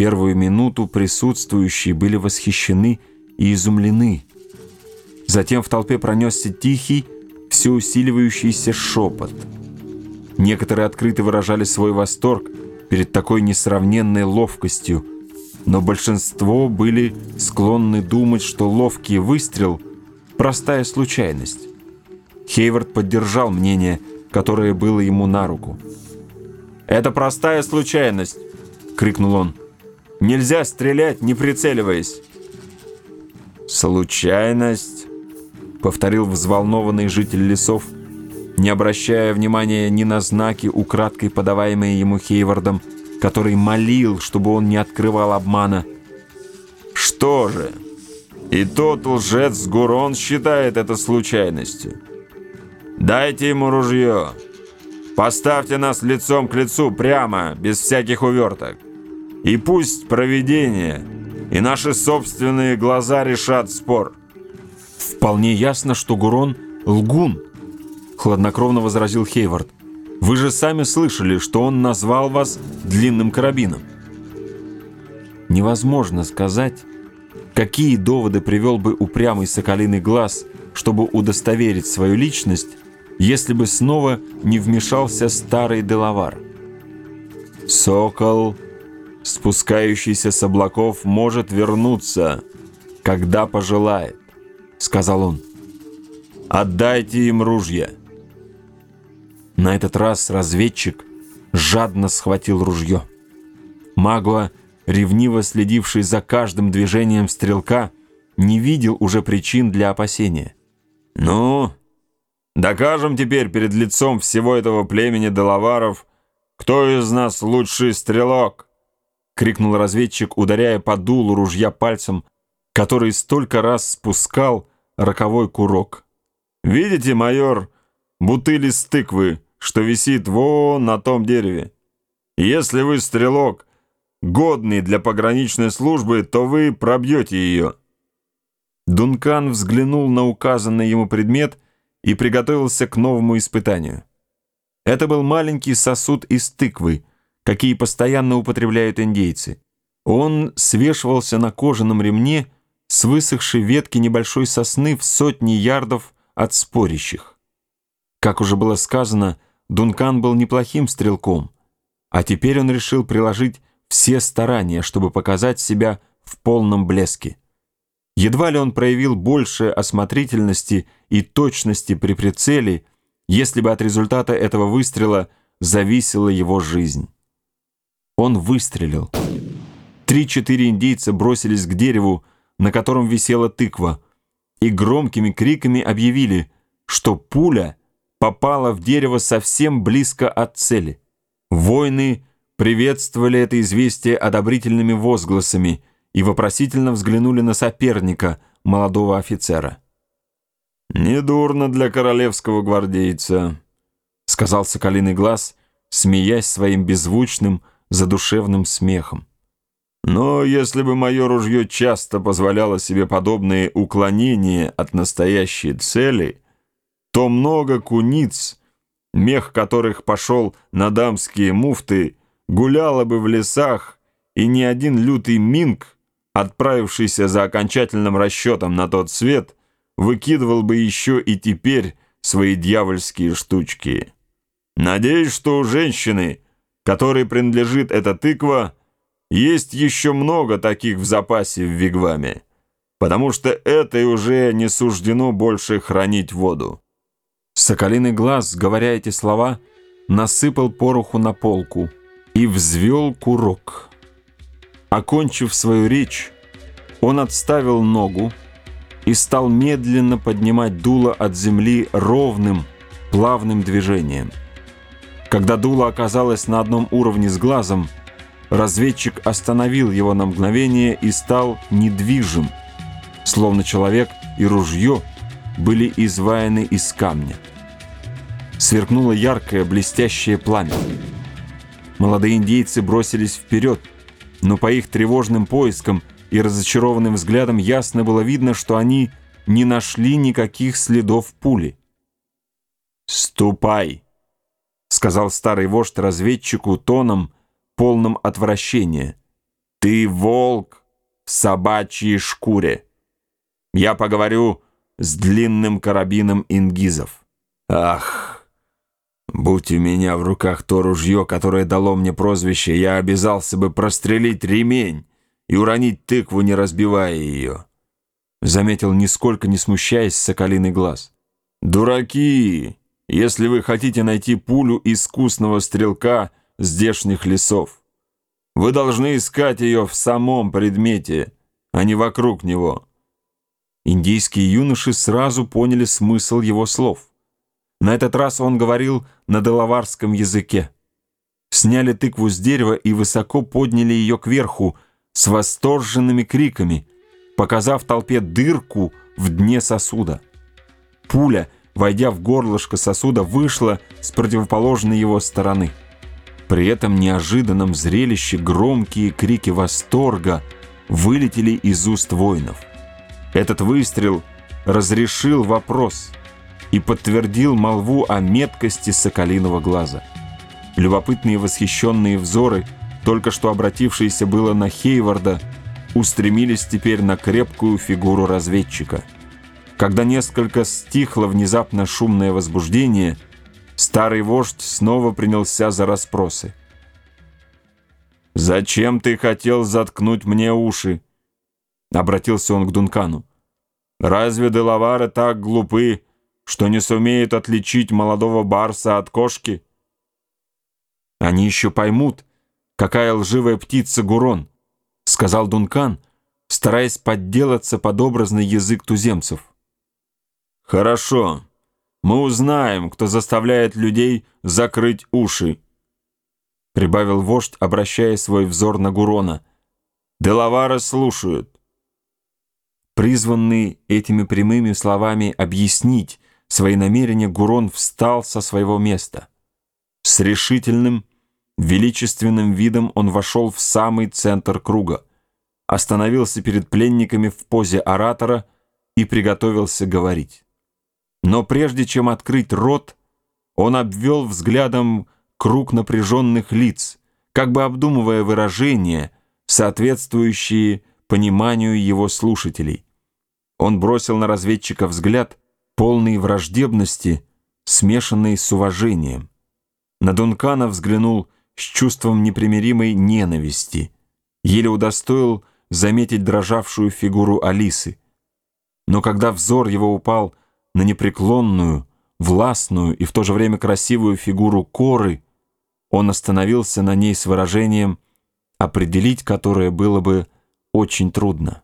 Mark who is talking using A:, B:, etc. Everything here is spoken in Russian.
A: первую минуту присутствующие были восхищены и изумлены. Затем в толпе пронесся тихий, все усиливающийся шепот. Некоторые открыто выражали свой восторг перед такой несравненной ловкостью, но большинство были склонны думать, что ловкий выстрел – простая случайность. Хейвард поддержал мнение, которое было ему на руку. «Это простая случайность!» — крикнул он. «Нельзя стрелять, не прицеливаясь!» «Случайность!» — повторил взволнованный житель лесов, не обращая внимания ни на знаки, украдкой подаваемые ему Хейвардом, который молил, чтобы он не открывал обмана. «Что же? И тот лжец Гурон считает это случайностью. Дайте ему ружье!» Поставьте нас лицом к лицу прямо, без всяких уверток. И пусть провидение и наши собственные глаза решат спор.
B: Вполне ясно, что Гурон — лгун, хладнокровно возразил Хейвард. Вы же сами слышали, что он назвал вас длинным карабином. Невозможно сказать, какие доводы привел бы упрямый соколиный глаз, чтобы удостоверить свою личность, если бы снова не вмешался старый Делавар.
A: «Сокол, спускающийся с облаков, может вернуться, когда пожелает», — сказал он. «Отдайте им ружья».
B: На этот раз разведчик жадно схватил ружье. Магуа, ревниво следивший за каждым движением стрелка, не видел уже причин для опасения.
A: «Ну, Докажем теперь перед лицом всего этого племени Делаваров, кто из нас лучший стрелок!» — крикнул разведчик, ударяя по дулу ружья пальцем, который столько раз спускал роковой курок. «Видите, майор, бутыль из тыквы, что висит вон на том дереве? Если вы стрелок, годный для пограничной службы, то вы пробьете ее». Дункан взглянул на указанный ему предмет — и приготовился к новому испытанию. Это был маленький сосуд из тыквы, какие постоянно употребляют индейцы. Он свешивался на кожаном ремне с высохшей ветки небольшой сосны в сотни ярдов от спорящих. Как уже было сказано, Дункан был неплохим стрелком, а теперь он решил приложить все старания, чтобы показать себя в полном блеске. Едва ли он проявил больше осмотрительности и точности при прицеле, если бы от результата этого выстрела зависела его жизнь. Он выстрелил. Три-четыре индейца бросились к дереву, на котором висела тыква, и громкими криками объявили, что пуля попала в дерево совсем близко от цели. Воины приветствовали это известие одобрительными возгласами – и вопросительно взглянули на соперника, молодого офицера. «Недурно для королевского гвардейца», — сказал Соколиный глаз, смеясь своим беззвучным, задушевным смехом. «Но если бы мое ружье часто позволяло себе подобные уклонения от настоящей цели, то много куниц, мех которых пошел на дамские муфты, гуляло бы в лесах, и ни один лютый минг отправившийся за окончательным расчетом на тот свет, выкидывал бы еще и теперь свои дьявольские штучки. Надеюсь, что у женщины, которой принадлежит эта тыква, есть еще много таких в запасе в Вигваме, потому что этой уже не суждено больше хранить воду.
B: Соколиный глаз, говоря эти слова, насыпал пороху на полку и взвел курок. Окончив свою речь, он отставил ногу и стал медленно поднимать дуло от земли ровным, плавным движением. Когда дуло оказалось на одном уровне с глазом, разведчик остановил его на мгновение и стал недвижим, словно человек и ружье были изваяны из камня. Сверкнуло яркое блестящее пламя. Молодые индейцы бросились вперед, но по их тревожным поискам и разочарованным взглядам ясно было видно, что они не нашли никаких следов пули.
A: «Ступай!» — сказал старый вождь разведчику тоном, полным отвращения. Ты волк в собачьей шкуре. Я поговорю с длинным карабином ингизов. Ах, будь у меня в руках то ружье, которое дало мне прозвище, я обязался бы прострелить ремень и уронить тыкву, не разбивая ее. Заметил, нисколько не смущаясь, соколиный глаз. Дураки, если вы хотите найти пулю искусного стрелка здешних лесов. Вы должны искать ее в самом предмете, а не вокруг него.
B: Индийские юноши сразу поняли смысл его слов. На этот раз он говорил на делаварском языке. Сняли тыкву с дерева и высоко подняли ее кверху с восторженными криками, показав толпе дырку в дне сосуда. Пуля, войдя в горлышко сосуда, вышла с противоположной его стороны. При этом неожиданном зрелище громкие крики восторга вылетели из уст воинов. Этот выстрел разрешил вопрос и подтвердил молву о меткости соколиного глаза. Любопытные восхищенные взоры, только что обратившиеся было на Хейварда, устремились теперь на крепкую фигуру разведчика. Когда несколько стихло внезапно шумное возбуждение, старый вождь снова принялся за расспросы.
A: «Зачем ты хотел заткнуть мне уши?» Обратился он к Дункану. «Разве делавары так глупы, что не сумеют отличить молодого барса от кошки?»
B: «Они еще поймут, какая лживая птица Гурон», — сказал Дункан, стараясь подделаться под образный язык туземцев.
A: «Хорошо, мы узнаем, кто заставляет людей закрыть уши», — прибавил вождь, обращая свой взор на Гурона. «Делавары слушают».
B: Призванный этими прямыми словами объяснить свои намерения, Гурон встал со своего места. С решительным, величественным видом он вошел в самый центр круга, остановился перед пленниками в позе оратора и приготовился говорить. Но прежде чем открыть рот, он обвел взглядом круг напряженных лиц, как бы обдумывая выражения, соответствующие пониманию его слушателей. Он бросил на разведчика взгляд, полный враждебности, смешанный с уважением. На Дункана взглянул с чувством непримиримой ненависти, еле удостоил заметить дрожавшую фигуру Алисы. Но когда взор его упал на непреклонную, властную и в то же время красивую фигуру Коры, он остановился на ней с выражением, определить которое было бы очень трудно.